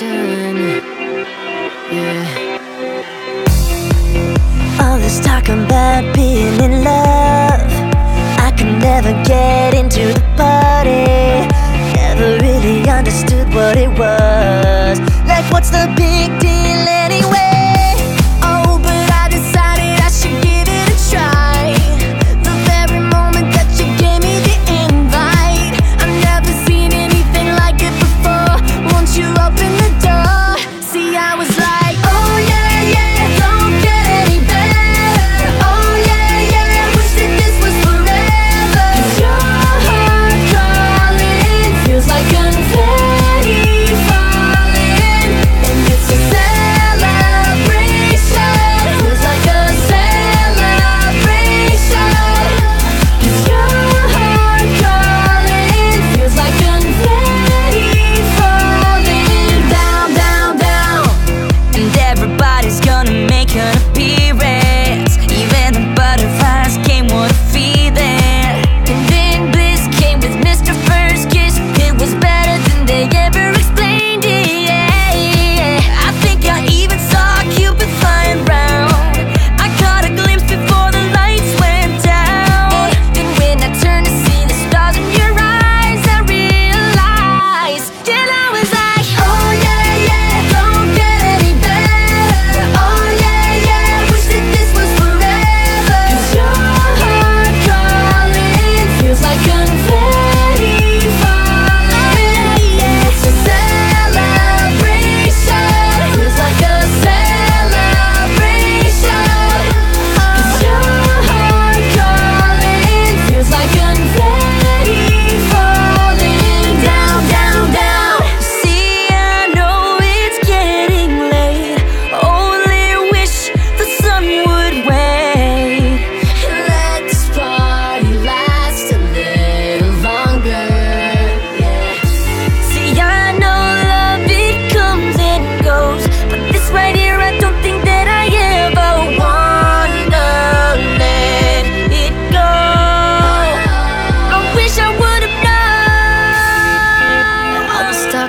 attention. Yeah. All this talk about being in love, I could never get into the party. Never really understood what it was. Like, what's the big deal?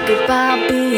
goodbye,